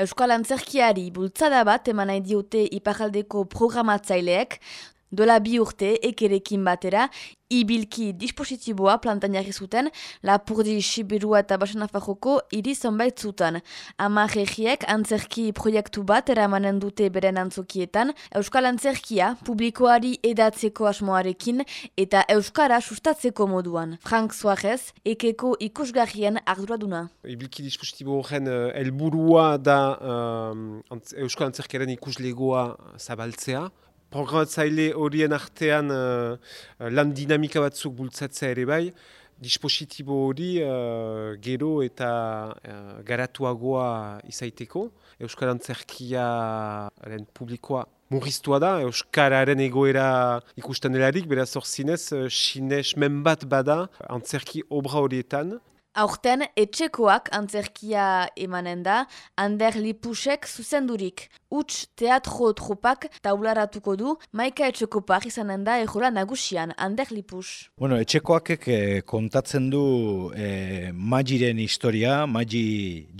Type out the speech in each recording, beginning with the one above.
Euskal Antzerkiari bultzada bat eman nahi diote iparaldeko programatzaileek, Dola bi urte ekerekin batera, ibilki dispositiboa plantan jarri zuten, Lapurdi, Sibirua eta Basanafajoko iri zonbait zuten. Ama regiek antzerki proiektu bat eramanen dute beren antzokietan, Euskal Antzerkia publikoari edatzeko asmoarekin eta Euskara sustatzeko moduan. Frank Suarez, ekeko ikusgarrien arduraduna. Ibilki dispositibo horren uh, elburua da uh, Euskal Antzerkiaren ikuslegoa zabaltzea, programatzaile horien artean uh, lan dinamika batzuk bultzatzea ere bai, dispositibo hori uh, gero eta uh, garatuagoa izaiteko. Euskal Antzerkiaren publikoa murriztua da, Euskararen egoera ikusten delarik, beraz hor zinez, uh, men bat bada antzerki obra horietan. Aurten etxekoak antzerkia emanen da, Ander Lipusek zuzendurik. Uts teatro tropak taularatuko du, maika etxeko par izanen da ejola nagusian, Ander Lipus. Bueno, etxekoak eh, kontatzen du eh, magiren historia, magi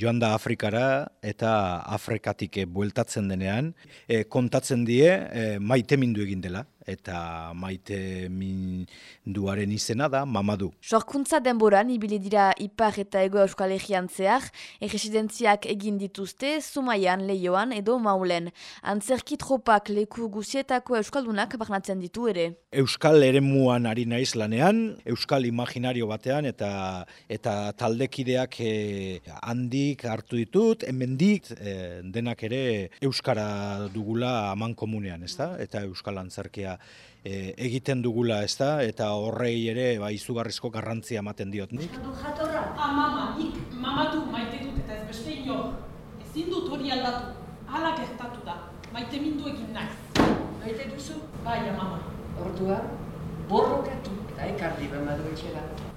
joan da Afrikara eta Afrikatik bueltatzen denean, eh, kontatzen die eh, maite mindu egin dela eta maite minduaren izena da mamadu. Sorkuntza denboran ibili dira ipar eta ego euskal egian zehar, erresidentziak egin dituzte, Zumaian, Leioan edo Maulen. Antzerki tropak leku guzietako euskaldunak barnatzen ditu ere. Euskal ere muan ari naiz lanean, euskal imaginario batean eta eta taldekideak eh, handik hartu ditut, hemendik eh, denak ere euskara dugula aman komunean, ezta? Eta euskal antzerkia e, egiten dugula, ez da, eta horrei ere ba, izugarrizko garrantzia ematen diot nik. Jatorra, ah, mama, nik mamatu maite dut eta ez beste inor. Ezin dut hori aldatu, hala gertatu da, maite mindu egin naiz. Maite duzu? Bai, mama. Ordua, borrokatu eta ekarri bemadu etxera.